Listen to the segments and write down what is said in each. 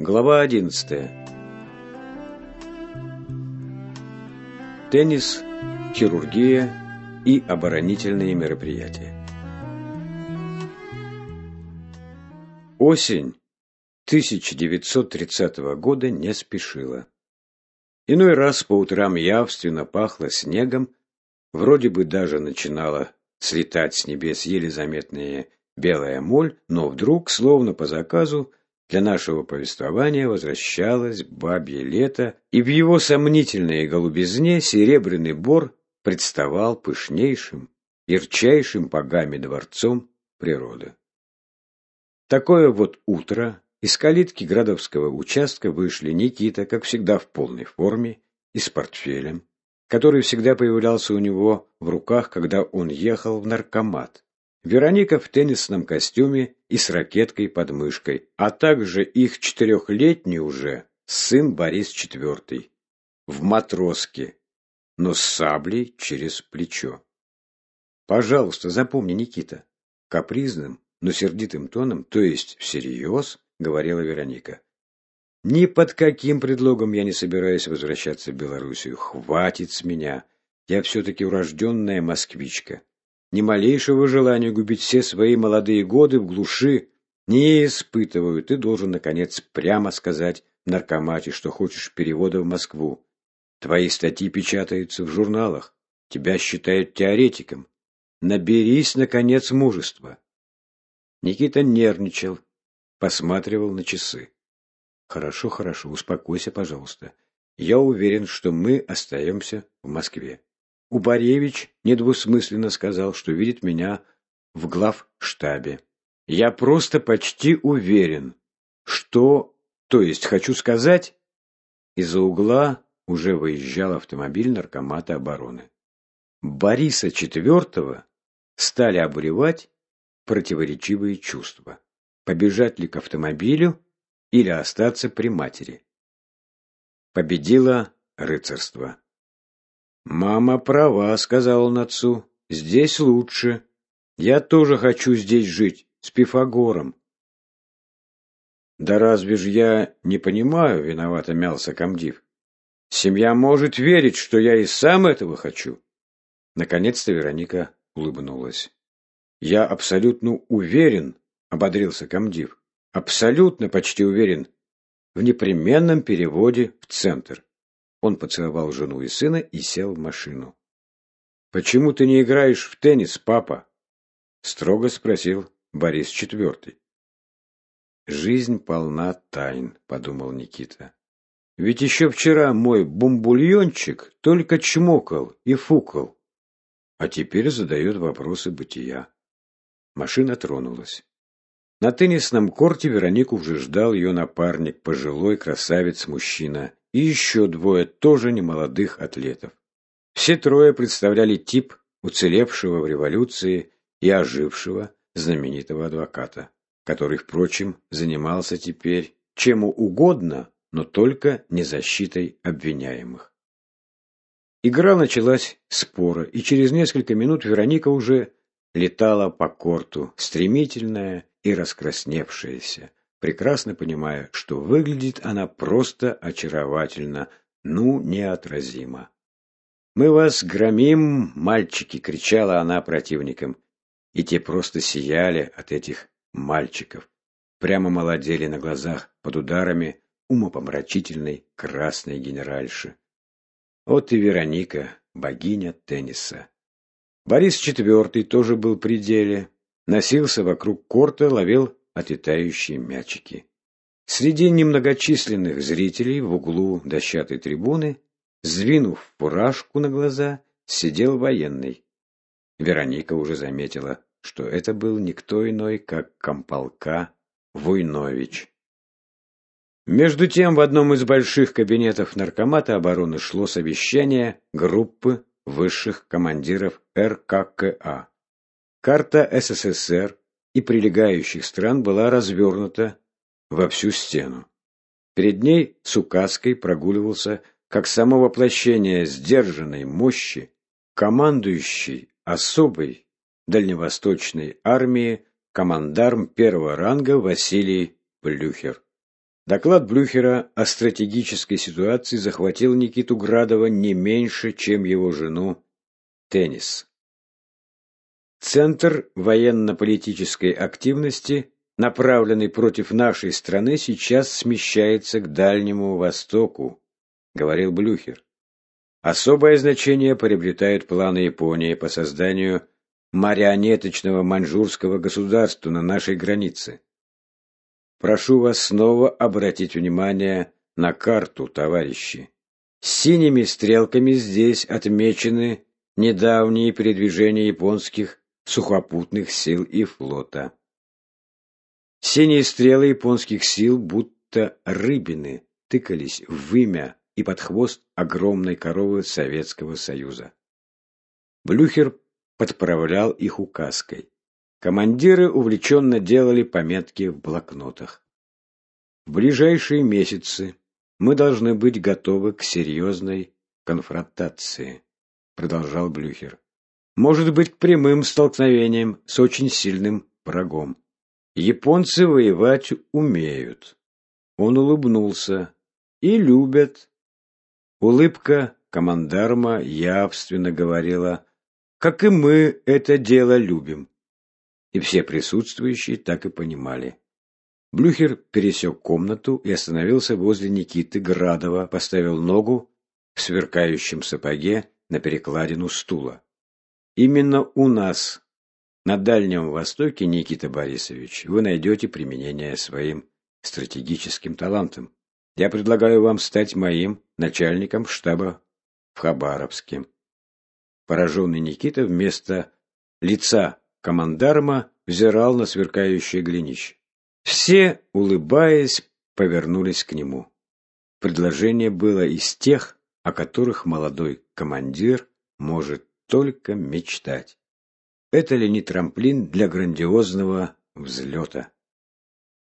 Глава 11. Теннис, хирургия и оборонительные мероприятия. Осень 1930 года не спешила. Иной раз по утрам явственно пахло снегом, вроде бы даже начинала слетать с небес еле заметная белая моль, но вдруг, словно по заказу, для нашего повествования возвращалось бабье лето, и в его сомнительной голубизне серебряный бор представал пышнейшим, ярчайшим богами дворцом природы. Такое вот утро из калитки Градовского участка вышли Никита, как всегда в полной форме и с портфелем, который всегда появлялся у него в руках, когда он ехал в наркомат. Вероника в теннисном костюме и с ракеткой под мышкой, а также их четырехлетний уже сын Борис IV в матроске, но с саблей через плечо. Пожалуйста, запомни, Никита, капризным, но сердитым тоном, то есть всерьез, говорила Вероника. Ни под каким предлогом я не собираюсь возвращаться в Белоруссию. Хватит с меня. Я все-таки урожденная москвичка ни малейшего желания губить все свои молодые годы в глуши не испытываю. Ты должен, наконец, прямо сказать наркомате, что хочешь перевода в Москву. Твои статьи печатаются в журналах. Тебя считают теоретиком. Наберись, наконец, мужества. Никита нервничал, посматривал на часы. Хорошо, хорошо, успокойся, пожалуйста. Я уверен, что мы остаемся в Москве. Убаревич недвусмысленно сказал, что видит меня в главштабе. Я просто почти уверен, что... То есть, хочу сказать, из-за угла уже выезжал автомобиль наркомата обороны. Бориса IV стали обуревать противоречивые чувства. Побежать ли к автомобилю или остаться при матери? Победило рыцарство. «Мама права», — сказал он отцу. «Здесь лучше. Я тоже хочу здесь жить, с Пифагором». «Да разве ж я не понимаю?» — виновато мялся комдив. «Семья может верить, что я и сам этого хочу». Наконец-то Вероника улыбнулась. «Я абсолютно уверен», — ободрился комдив. «Абсолютно почти уверен в непременном переводе в центр». Он поцеловал жену и сына и сел в машину. «Почему ты не играешь в теннис, папа?» — строго спросил Борис IV. «Жизнь полна тайн», — подумал Никита. «Ведь еще вчера мой бомбульончик только чмокал и фукал, а теперь задает вопросы бытия». Машина тронулась. На теннисном корте Веронику уже ждал ее напарник, пожилой красавец-мужчина и еще двое тоже немолодых атлетов. Все трое представляли тип уцелевшего в революции и ожившего знаменитого адвоката, который, впрочем, занимался теперь чем угодно, но только не защитой обвиняемых. Игра началась спора, и через несколько минут Вероника уже летала по корту, стремительная и раскрасневшаяся, прекрасно понимая, что выглядит она просто очаровательно, ну, неотразимо. «Мы вас громим, мальчики!» — кричала она противникам. И те просто сияли от этих мальчиков. Прямо молодели на глазах под ударами умопомрачительной красной генеральши. Вот и Вероника, богиня тенниса. Борис IV тоже был при деле. Носился вокруг корта, ловил отлетающие мячики. Среди немногочисленных зрителей в углу дощатой трибуны, сдвинув фуражку на глаза, сидел военный. Вероника уже заметила, что это был никто иной, как комполка Войнович. Между тем, в одном из больших кабинетов Наркомата обороны шло совещание группы высших командиров РККА. Карта СССР и прилегающих стран была развернута во всю стену. Перед ней с указкой прогуливался, как само воплощение сдержанной мощи, командующий особой дальневосточной армии командарм первого ранга Василий Плюхер. Доклад Блюхера о стратегической ситуации захватил Никиту Градова не меньше, чем его жену Теннис. Центр военно-политической активности, направленный против нашей страны, сейчас смещается к Дальнему Востоку, говорил Блюхер. Особое значение приобретают планы Японии по созданию марионеточного маньчжурского государства на нашей границе. Прошу вас снова обратить внимание на карту, товарищи. Синими стрелками здесь отмечены недавние передвижения японских сухопутных сил и флота. Синие стрелы японских сил, будто рыбины, тыкались в имя и под хвост огромной коровы Советского Союза. Блюхер подправлял их указкой. Командиры увлеченно делали пометки в блокнотах. В ближайшие месяцы мы должны быть готовы к серьезной конфронтации, продолжал Блюхер. Может быть, к прямым столкновениям с очень сильным врагом. Японцы воевать умеют. Он улыбнулся. И любят. Улыбка командарма явственно говорила, как и мы это дело любим и все присутствующие так и понимали. Блюхер пересек комнату и остановился возле Никиты Градова, поставил ногу в сверкающем сапоге на перекладину стула. Именно у нас, на Дальнем Востоке, Никита Борисович, вы найдете применение своим стратегическим талантам. Я предлагаю вам стать моим начальником штаба в Хабаровске. Пораженный Никита вместо лица командарма взирал на сверкающее глинище. Все, улыбаясь, повернулись к нему. Предложение было из тех, о которых молодой командир может только мечтать. Это ли не трамплин для грандиозного взлета?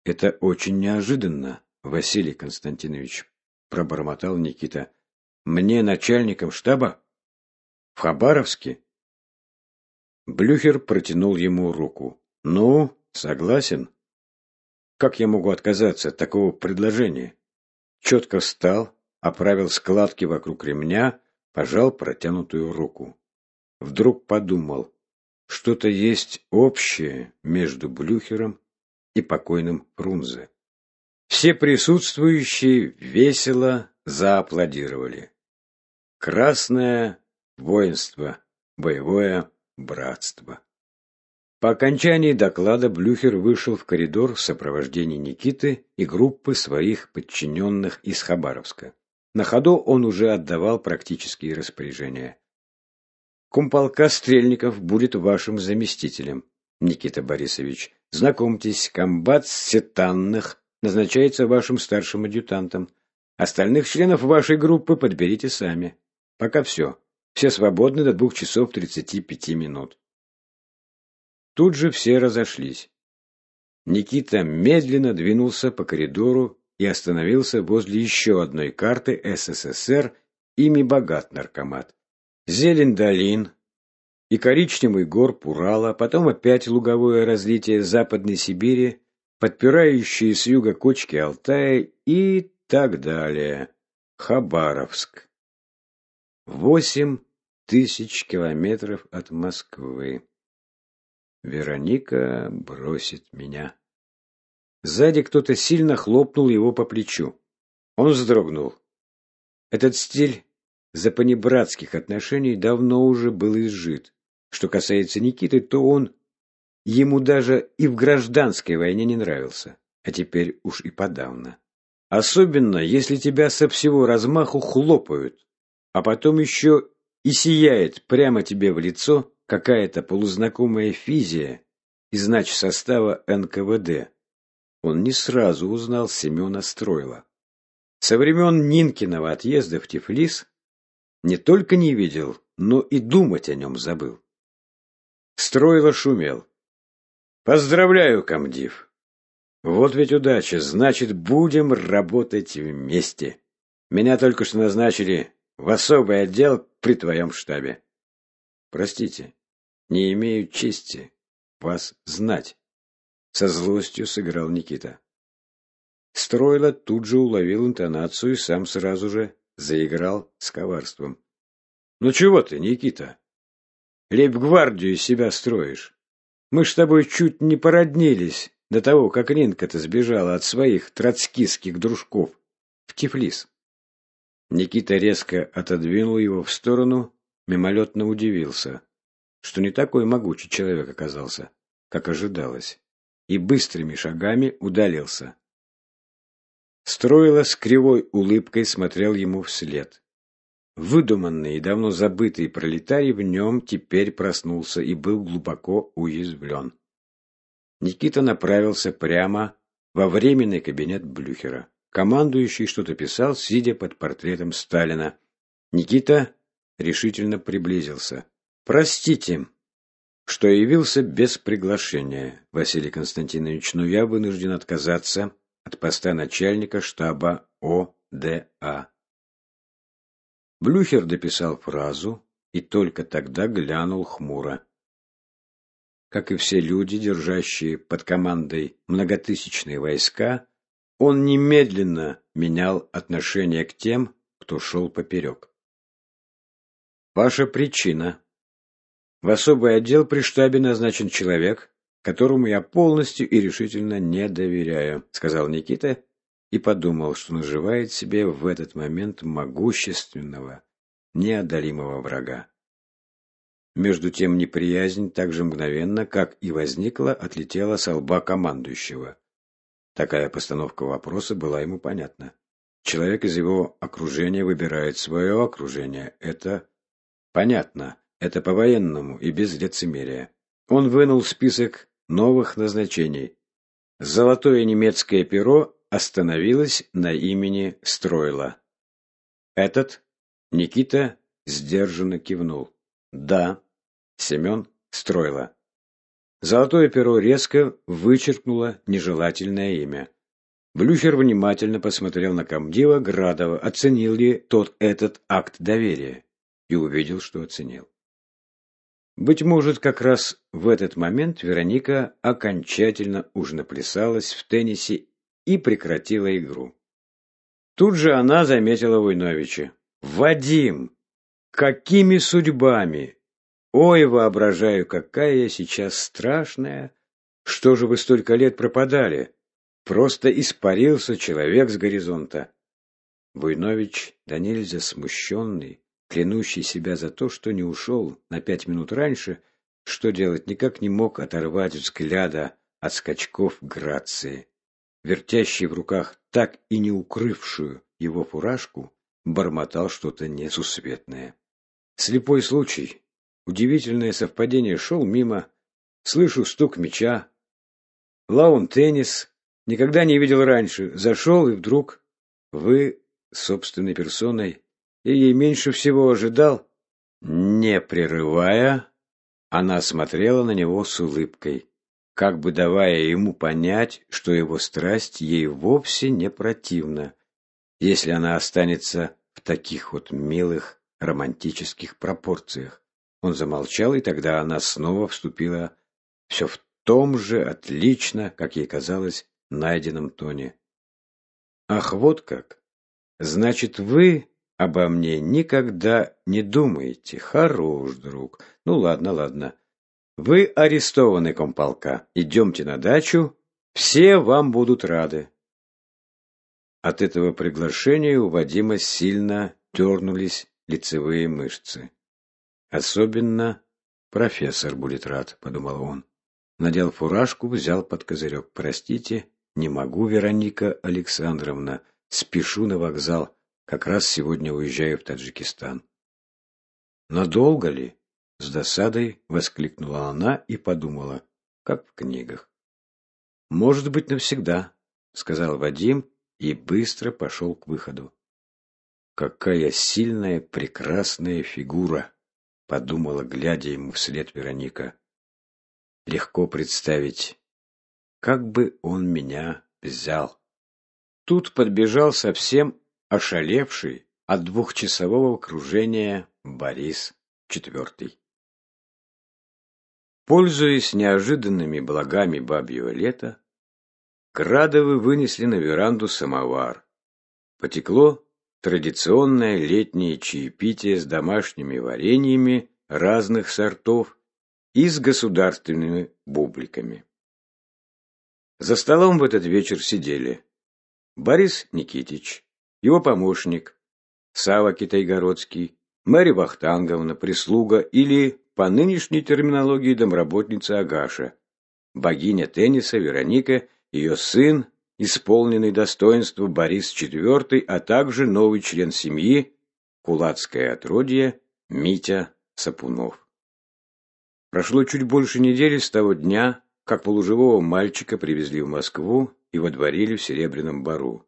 Это очень неожиданно, Василий Константинович, пробормотал Никита. Мне начальником штаба? В Хабаровске? Блюхер протянул ему руку. «Ну, согласен?» «Как я могу отказаться от такого предложения?» Четко встал, оправил складки вокруг ремня, пожал протянутую руку. Вдруг подумал, что-то есть общее между Блюхером и покойным Фрунзе. Все присутствующие весело зааплодировали. Красное воинство, боевое братства. По окончании доклада Блюхер вышел в коридор в сопровождении Никиты и группы своих подчиненных из Хабаровска. На ходу он уже отдавал практические распоряжения. Кумполка Стрельников будет вашим заместителем, Никита Борисович. Знакомьтесь, комбат Сетанных назначается вашим старшим адъютантом. Остальных членов вашей группы подберите сами. Пока все. Все свободны до двух часов тридцати пяти минут. Тут же все разошлись. Никита медленно двинулся по коридору и остановился возле еще одной карты СССР, ими богат наркомат. Зелень долин и коричневый горб Урала, потом опять луговое разлитие Западной Сибири, подпирающие с юга кочки Алтая и так далее. Хабаровск. Восемь тысяч километров от Москвы. Вероника бросит меня. Сзади кто-то сильно хлопнул его по плечу. Он вздрогнул. Этот стиль запанибратских отношений давно уже был изжит. Что касается Никиты, то он ему даже и в гражданской войне не нравился, а теперь уж и подавно. Особенно, если тебя со всего размаху хлопают, а потом еще и сияет прямо тебе в лицо какая-то полузнакомая физия из нач состава НКВД. Он не сразу узнал Семена Стройла. Со времен Нинкиного отъезда в Тифлис не только не видел, но и думать о нем забыл. Стройло шумел. «Поздравляю, комдив! Вот ведь удача, значит, будем работать вместе. Меня только что назначили в особый отдел при твоем штабе. Простите, не имею чести вас знать. Со злостью сыграл Никита. Стройло тут же уловил интонацию и сам сразу же заиграл с коварством. «Ну чего ты, Никита? Лейб-гвардию из себя строишь. Мы ж с тобой чуть не породнились до того, как Ринка-то сбежала от своих троцкистских дружков в Тифлис». Никита резко отодвинул его в сторону, мимолетно удивился, что не такой могучий человек оказался, как ожидалось, и быстрыми шагами удалился. Строила с кривой улыбкой смотрел ему вслед. Выдуманный и давно забытый пролетарий в нем теперь проснулся и был глубоко уязвлен. Никита направился прямо во временный кабинет Блюхера. Командующий что-то писал, сидя под портретом Сталина. Никита решительно приблизился. «Простите, что явился без приглашения, Василий Константинович, но я вынужден отказаться от поста начальника штаба ОДА». Блюхер дописал фразу и только тогда глянул хмуро. Как и все люди, держащие под командой многотысячные войска, он немедленно менял отношение к тем, кто шел поперек. Ваша причина. В особый отдел при штабе назначен человек, которому я полностью и решительно не доверяю, сказал Никита и подумал, что наживает себе в этот момент могущественного, неодолимого врага. Между тем неприязнь так же мгновенно, как и возникла, отлетела с лба командующего. Такая постановка вопроса была ему понятна. Человек из его окружения выбирает свое окружение. Это понятно. Это по-военному и без лицемерия. Он вынул список новых назначений. Золотое немецкое перо остановилось на имени Стройла. Этот Никита сдержанно кивнул. Да, Семен Стройла. Золотое перо резко вычеркнуло нежелательное имя. Блюхер внимательно посмотрел на комдива Градова, оценил ли тот этот акт доверия, и увидел, что оценил. Быть может, как раз в этот момент Вероника окончательно уж наплясалась в теннисе и прекратила игру. Тут же она заметила Войновича. «Вадим! Какими судьбами? Ой, воображаю, какая я сейчас страшная. Что же вы столько лет пропадали? Просто испарился человек с горизонта. Буйнович, да нельзя смущенный, клянущий себя за то, что не ушел на пять минут раньше, что делать никак не мог оторвать взгляда от скачков Грации. Вертящий в руках так и не укрывшую его фуражку, бормотал что-то несусветное. Слепой случай, Удивительное совпадение шел мимо. Слышу стук мяча. Лаун-теннис. Никогда не видел раньше. Зашел и вдруг... Вы собственной персоной. Я ей меньше всего ожидал. Не прерывая, она смотрела на него с улыбкой, как бы давая ему понять, что его страсть ей вовсе не противна, если она останется в таких вот милых романтических пропорциях. Он замолчал, и тогда она снова вступила все в том же отлично, как ей казалось, найденном тоне. «Ах, вот как! Значит, вы обо мне никогда не думаете. Хорош, друг. Ну, ладно, ладно. Вы арестованы, комполка. Идемте на дачу. Все вам будут рады». От этого приглашения у Вадима сильно дернулись лицевые мышцы. Особенно профессор будет рад, подумал он. Надел фуражку, взял под козырек. Простите, не могу, Вероника Александровна. Спешу на вокзал. Как раз сегодня уезжаю в Таджикистан. Надолго ли? С досадой воскликнула она и подумала, как в книгах. Может быть, навсегда, сказал Вадим и быстро пошел к выходу. Какая сильная, прекрасная фигура! подумала, глядя ему вслед Вероника. Легко представить, как бы он меня взял. Тут подбежал совсем ошалевший от двухчасового кружения Борис IV. Пользуясь неожиданными благами бабьего лета, Градовы вынесли на веранду самовар. Потекло традиционное летнее чаепитие с домашними вареньями разных сортов и с государственными бубликами. За столом в этот вечер сидели Борис Никитич, его помощник, Сава Китайгородский, Мэри Вахтанговна, прислуга или, по нынешней терминологии, домработница Агаша, богиня тенниса Вероника, ее сын, исполненный достоинства Борис IV, а также новый член семьи, кулацкое отродье Митя Сапунов. Прошло чуть больше недели с того дня, как полуживого мальчика привезли в Москву и водворили в Серебряном Бару.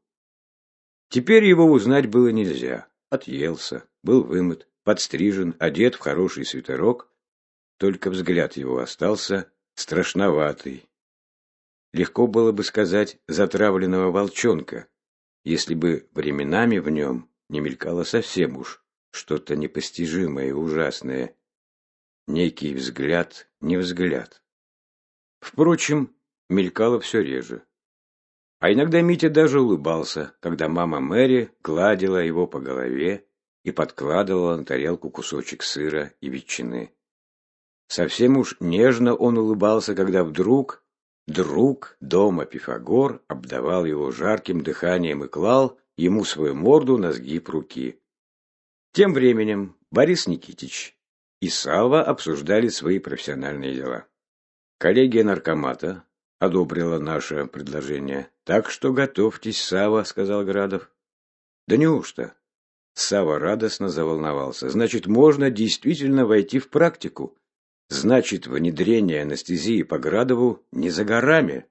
Теперь его узнать было нельзя. Отъелся, был вымыт, подстрижен, одет в хороший свитерок, только взгляд его остался страшноватый. Легко было бы сказать затравленного волчонка, если бы временами в нем не мелькало совсем уж что-то непостижимое и ужасное. Некий взгляд, не взгляд. Впрочем, мелькало все реже. А иногда Митя даже улыбался, когда мама Мэри гладила его по голове и подкладывала на тарелку кусочек сыра и ветчины. Совсем уж нежно он улыбался, когда вдруг друг дома Пифагор обдавал его жарким дыханием и клал ему свою морду на сгиб руки. Тем временем Борис Никитич и Сава обсуждали свои профессиональные дела. Коллегия наркомата одобрила наше предложение. Так что готовьтесь, Сава, сказал Градов. Да неужто? Сава радостно заволновался. Значит, можно действительно войти в практику. Значит, внедрение анестезии по Градову не за горами.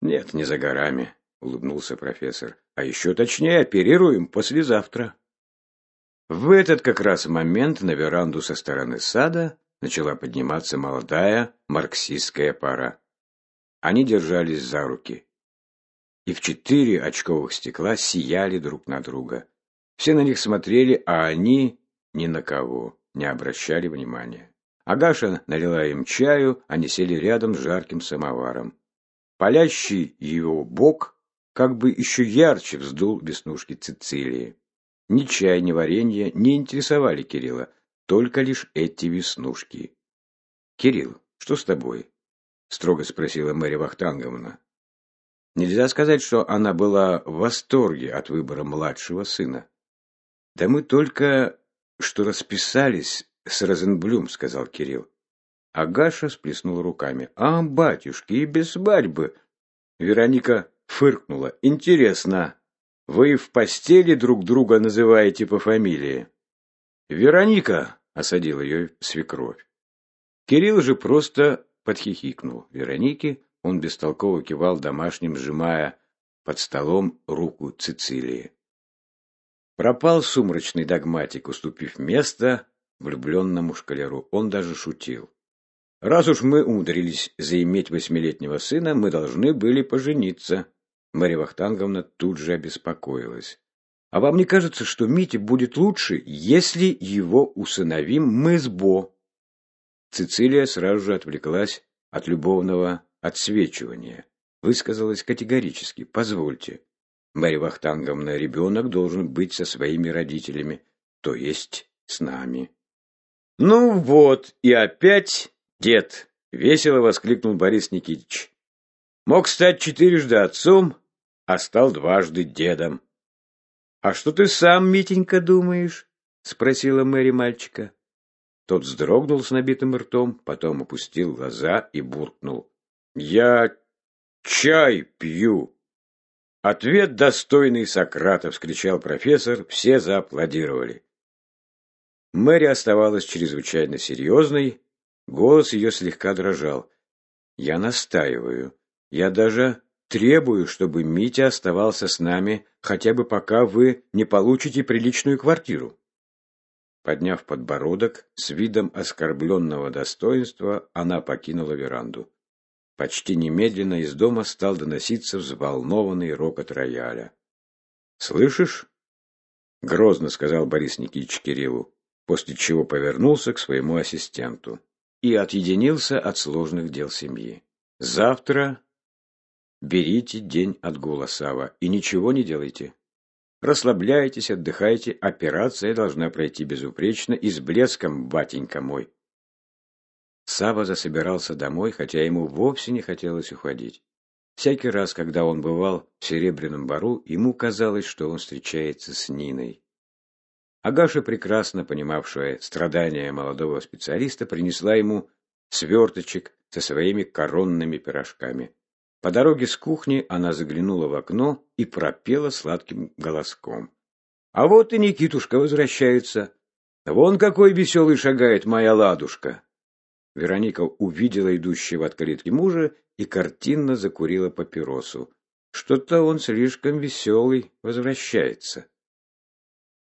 Нет, не за горами, улыбнулся профессор. А еще точнее, оперируем послезавтра. В этот как раз момент на веранду со стороны сада начала подниматься молодая марксистская пара. Они держались за руки. И в четыре очковых стекла сияли друг на друга. Все на них смотрели, а они ни на кого не обращали внимания. Агаша налила им чаю, они сели рядом с жарким самоваром. Палящий его бок как бы еще ярче вздул веснушки Цицилии. Ни чай, ни варенье не интересовали Кирилла, только лишь эти веснушки. «Кирилл, что с тобой?» — строго спросила Мэри Вахтанговна. Нельзя сказать, что она была в восторге от выбора младшего сына. «Да мы только что расписались с Розенблюм», — сказал Кирилл. Агаша сплеснула руками. «А, батюшки, и без свадьбы!» Вероника фыркнула. «Интересно, вы в постели друг друга называете по фамилии?» «Вероника!» — осадил ее свекровь. Кирилл же просто подхихикнул Веронике, он бестолково кивал домашним, сжимая под столом руку Цицилии. Пропал сумрачный догматик, уступив место влюбленному шкалеру. Он даже шутил. «Раз уж мы умудрились заиметь восьмилетнего сына, мы должны были пожениться». Марья Вахтанговна тут же обеспокоилась. «А вам не кажется, что Мите будет лучше, если его усыновим мы с Бо?» Цицилия сразу же отвлеклась от любовного отсвечивания. Высказалась категорически. «Позвольте, Марья Вахтанговна, ребенок должен быть со своими родителями, то есть с нами». «Ну вот, и опять дед!» — весело воскликнул Борис Никитич. «Мог стать четырежды отцом, а стал дважды дедом». «А что ты сам, Митенька, думаешь?» — спросила Мэри мальчика. Тот вздрогнул с набитым ртом, потом опустил глаза и буркнул. «Я чай пью!» «Ответ достойный Сократа!» — вскричал профессор, все зааплодировали. Мэри оставалась чрезвычайно серьезной, голос ее слегка дрожал. «Я настаиваю. Я даже требую, чтобы Митя оставался с нами, хотя бы пока вы не получите приличную квартиру». Подняв подбородок, с видом оскорбленного достоинства, она покинула веранду. Почти немедленно из дома стал доноситься взволнованный рокот рояля. «Слышишь?» — грозно сказал Борис Никитич Кириллу, после чего повернулся к своему ассистенту и отъединился от сложных дел семьи. «Завтра Берите день отгула, Сава, и ничего не делайте. Расслабляйтесь, отдыхайте, операция должна пройти безупречно и с блеском, батенька мой. Сава засобирался домой, хотя ему вовсе не хотелось уходить. Всякий раз, когда он бывал в Серебряном Бару, ему казалось, что он встречается с Ниной. Агаша, прекрасно понимавшая страдания молодого специалиста, принесла ему сверточек со своими коронными пирожками. По дороге с кухни она заглянула в окно и пропела сладким голоском. «А вот и Никитушка возвращается. Вон какой веселый шагает моя ладушка!» Вероника увидела идущего от калитки мужа и картинно закурила папиросу. Что-то он слишком веселый возвращается.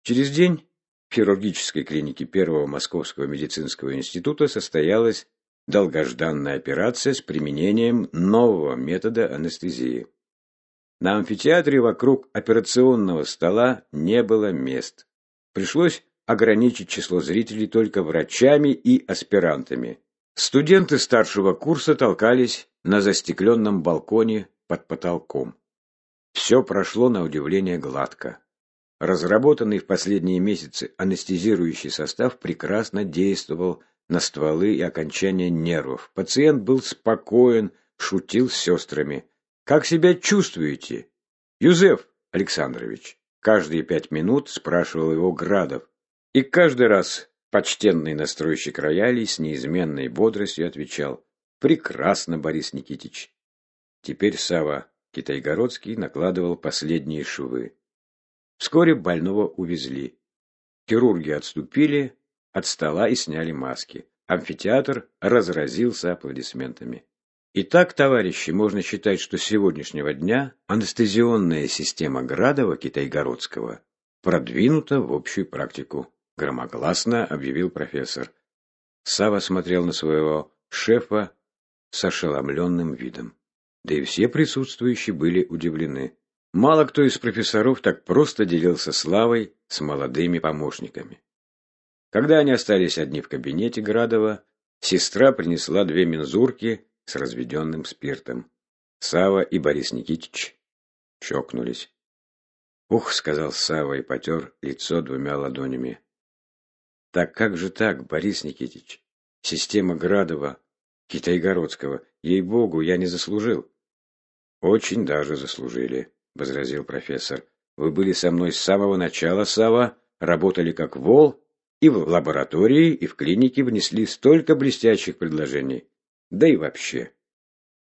Через день в хирургической клинике Первого Московского медицинского института состоялась долгожданная операция с применением нового метода анестезии. На амфитеатре вокруг операционного стола не было мест. Пришлось ограничить число зрителей только врачами и аспирантами. Студенты старшего курса толкались на застекленном балконе под потолком. Все прошло на удивление гладко. Разработанный в последние месяцы анестезирующий состав прекрасно действовал на стволы и окончания нервов. Пациент был спокоен, шутил с сестрами. «Как себя чувствуете?» «Юзеф Александрович», каждые пять минут спрашивал его Градов. И каждый раз Почтенный настройщик роялей с неизменной бодростью отвечал «Прекрасно, Борис Никитич». Теперь Сава Китайгородский накладывал последние швы. Вскоре больного увезли. Хирурги отступили от стола и сняли маски. Амфитеатр разразился аплодисментами. Итак, товарищи, можно считать, что с сегодняшнего дня анестезионная система Градова Китайгородского продвинута в общую практику громогласно объявил профессор. Сава смотрел на своего шефа с ошеломленным видом. Да и все присутствующие были удивлены. Мало кто из профессоров так просто делился славой с молодыми помощниками. Когда они остались одни в кабинете Градова, сестра принесла две мензурки с разведенным спиртом. Сава и Борис Никитич чокнулись. «Ух», — сказал Сава и потер лицо двумя ладонями. Так как же так, Борис Никитич? Система Градова, Китайгородского, ей-богу, я не заслужил. Очень даже заслужили, возразил профессор. Вы были со мной с самого начала, Сава, работали как вол, и в лаборатории, и в клинике внесли столько блестящих предложений. Да и вообще.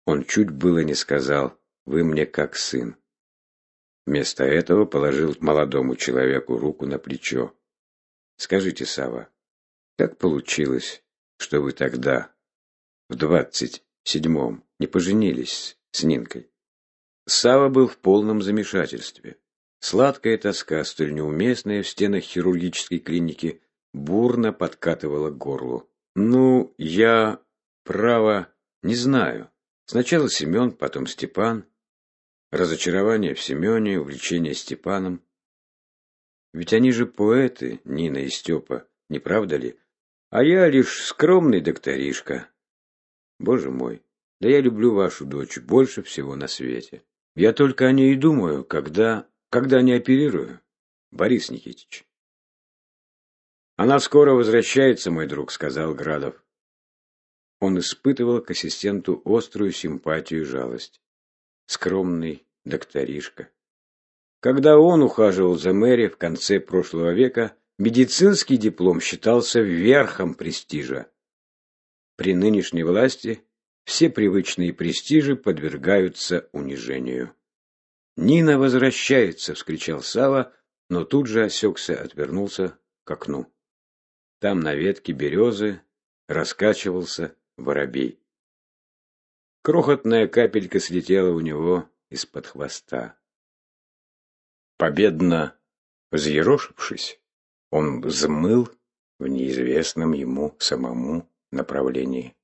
Он чуть было не сказал, вы мне как сын. Вместо этого положил молодому человеку руку на плечо. Скажите, Сава, как получилось, что вы тогда, в двадцать седьмом, не поженились с Нинкой? Сава был в полном замешательстве. Сладкая тоска, столь неуместная в стенах хирургической клиники, бурно подкатывала к горлу. Ну, я, право, не знаю. Сначала Семен, потом Степан. Разочарование в Семене, увлечение Степаном. Ведь они же поэты, Нина и Степа, не правда ли? А я лишь скромный докторишка. Боже мой, да я люблю вашу дочь больше всего на свете. Я только о ней и думаю, когда... когда не оперирую. Борис Никитич. Она скоро возвращается, мой друг, сказал Градов. Он испытывал к ассистенту острую симпатию и жалость. Скромный докторишка. Когда он ухаживал за Мэри в конце прошлого века, медицинский диплом считался верхом престижа. При нынешней власти все привычные престижи подвергаются унижению. «Нина возвращается!» — вскричал Сава, но тут же осекся, отвернулся к окну. Там на ветке березы раскачивался воробей. Крохотная капелька слетела у него из-под хвоста. Победно взъерошившись, он взмыл в неизвестном ему самому направлении.